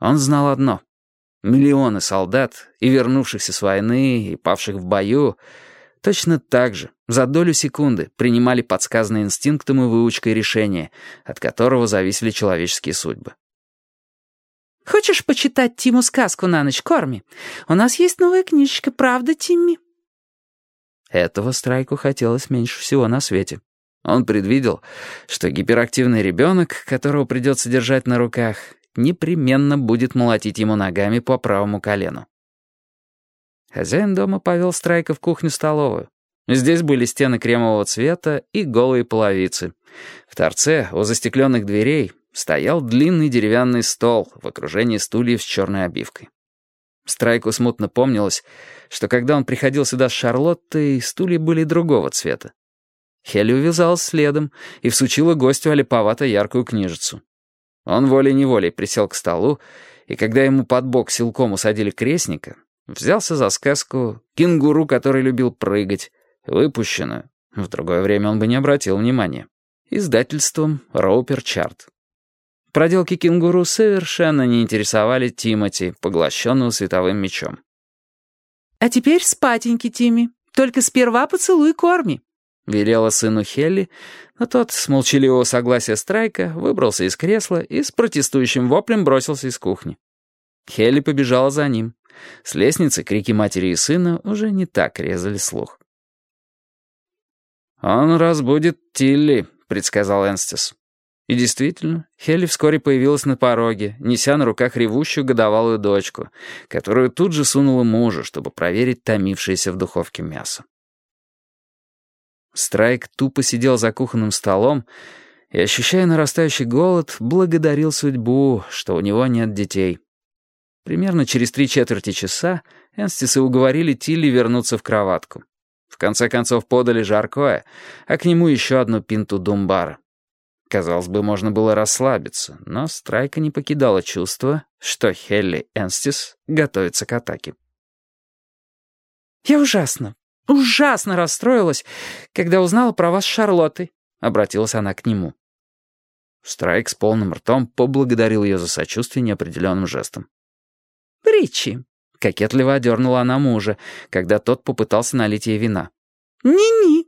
Он знал одно. Миллионы солдат, и вернувшихся с войны, и павших в бою, точно так же, за долю секунды, принимали подсказанные инстинктом и выучкой решения, от которого зависели человеческие судьбы. «Хочешь почитать Тиму сказку на ночь, Корми? У нас есть новая книжечка, правда, Тимми?» Этого Страйку хотелось меньше всего на свете. Он предвидел, что гиперактивный ребенок, которого придется держать на руках, непременно будет молотить ему ногами по правому колену. Хозяин дома повел Страйка в кухню-столовую. Здесь были стены кремового цвета и голые половицы. В торце, у застекленных дверей, стоял длинный деревянный стол в окружении стульев с черной обивкой. Страйку смутно помнилось, что когда он приходил сюда с Шарлоттой, стулья были другого цвета. Хелли увязалась следом и всучила гостю олиповато-яркую книжицу. Он волей-неволей присел к столу, и когда ему под бок силком усадили крестника, взялся за сказку «Кенгуру, который любил прыгать», выпущенную, в другое время он бы не обратил внимания, издательством «Роупер Чарт». Проделки кенгуру совершенно не интересовали Тимати, поглощенного световым мечом. «А теперь спатеньки, Тимми. Только сперва поцелуй корми», Велела сыну Хелли, но тот с молчаливого согласия Страйка выбрался из кресла и с протестующим воплем бросился из кухни. Хелли побежала за ним. С лестницы крики матери и сына уже не так резали слух. «Он разбудит Тилли», — предсказал Энстис. И действительно, Хелли вскоре появилась на пороге, неся на руках ревущую годовалую дочку, которую тут же сунула мужу, чтобы проверить томившееся в духовке мясо. Страйк тупо сидел за кухонным столом и, ощущая нарастающий голод, благодарил судьбу, что у него нет детей. Примерно через три четверти часа Энстисы уговорили Тилли вернуться в кроватку. В конце концов подали жаркое, а к нему еще одну пинту думбара. Казалось бы, можно было расслабиться, но Страйка не покидало чувство, что Хелли Энстис готовится к атаке. «Я ужасно, ужасно расстроилась, когда узнала про вас с Шарлоттой», — обратилась она к нему. Страйк с полным ртом поблагодарил ее за сочувствие неопределенным жестом. «Ричи», — кокетливо одернула она мужа, когда тот попытался налить ей вина. «Ни-ни,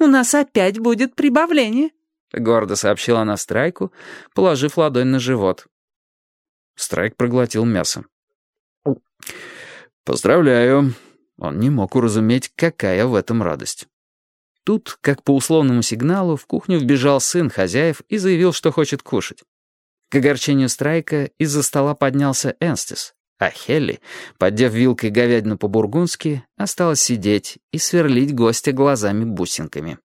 у нас опять будет прибавление», — гордо сообщила она Страйку, положив ладонь на живот. Страйк проглотил мясо. «Поздравляю», он не мог уразуметь, какая в этом радость. Тут, как по условному сигналу, в кухню вбежал сын хозяев и заявил, что хочет кушать. К огорчению Страйка из-за стола поднялся Энстис, а Хелли, поддев вилкой говядину по-бургундски, осталась сидеть и сверлить гостя глазами-бусинками.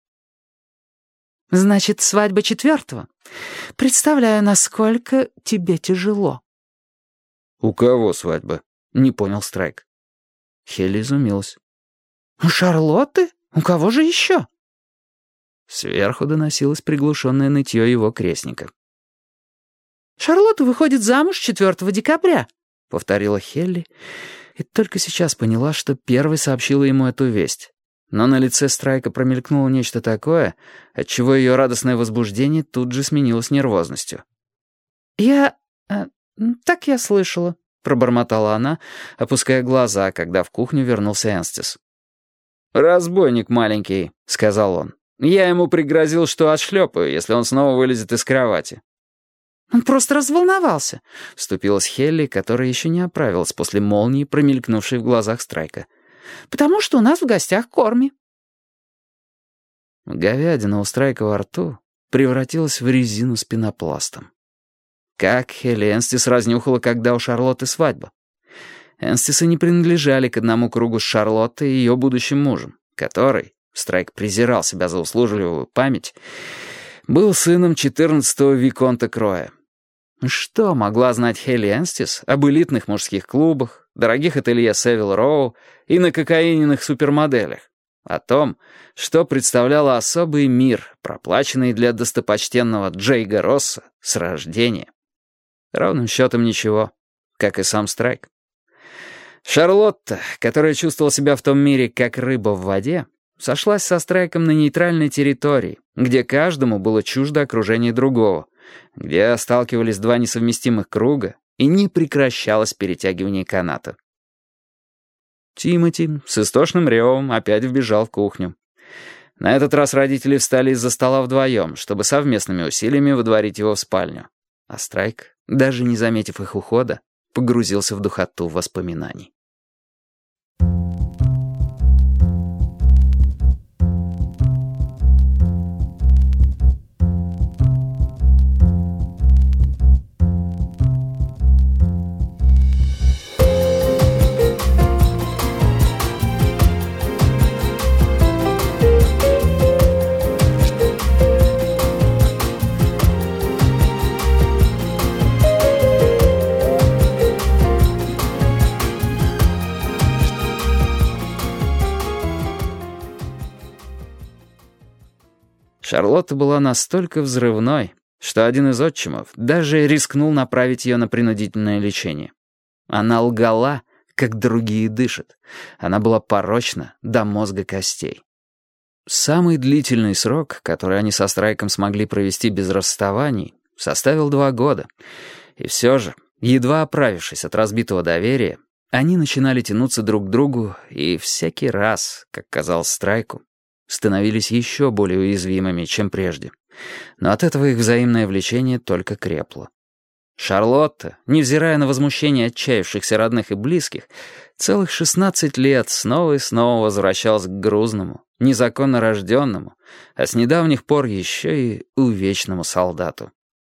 «Значит, свадьба четвертого? Представляю, насколько тебе тяжело». «У кого свадьба?» — не понял Страйк. Хелли изумилась. «У Шарлотты? У кого же еще?» Сверху доносилось приглушенное нытье его крестника. «Шарлотта выходит замуж 4 декабря», — повторила Хелли, и только сейчас поняла, что первой сообщила ему эту весть. Но на лице Страйка промелькнуло нечто такое, отчего ее радостное возбуждение тут же сменилось нервозностью. «Я... Э, так я слышала», пробормотала она, опуская глаза, когда в кухню вернулся Энстис. «Разбойник маленький», — сказал он. «Я ему пригрозил, что отшлепаю, если он снова вылезет из кровати». «Он просто разволновался», — вступилась Хелли, которая еще не оправилась после молнии, промелькнувшей в глазах Страйка. «Потому что у нас в гостях корми». Говядина у Страйка во рту превратилась в резину с пенопластом. Как Хелли Энстис разнюхала, когда у Шарлотты свадьба. Энстисы не принадлежали к одному кругу с Шарлоттой и ее будущим мужем, который, Страйк презирал себя за услужливую память, был сыном 14-го Виконта Кроя. Что могла знать Хелли Энстис об элитных мужских клубах, дорогих ателье Севил Роу и на кокаиненных супермоделях? О том, что представлял особый мир, проплаченный для достопочтенного Джейга Росса с рождения. Ровным счетом ничего, как и сам Страйк. Шарлотта, которая чувствовала себя в том мире как рыба в воде, сошлась со Страйком на нейтральной территории, где каждому было чуждо окружение другого, где сталкивались два несовместимых круга, и не прекращалось перетягивание каната. Тимати с истошным ревом опять вбежал в кухню. На этот раз родители встали из-за стола вдвоем, чтобы совместными усилиями выдворить его в спальню. А Страйк, даже не заметив их ухода, погрузился в духоту воспоминаний. Шарлотта была настолько взрывной, что один из отчимов даже рискнул направить ее на принудительное лечение. Она лгала, как другие дышат. Она была порочна до мозга костей. Самый длительный срок, который они со Страйком смогли провести без расставаний, составил два года. И все же, едва оправившись от разбитого доверия, они начинали тянуться друг к другу, и всякий раз, как казалось Страйку, становились еще более уязвимыми, чем прежде. Но от этого их взаимное влечение только крепло. Шарлотта, невзирая на возмущение отчаявшихся родных и близких, целых 16 лет снова и снова возвращалась к грузному, незаконно рожденному, а с недавних пор еще и увечному солдату.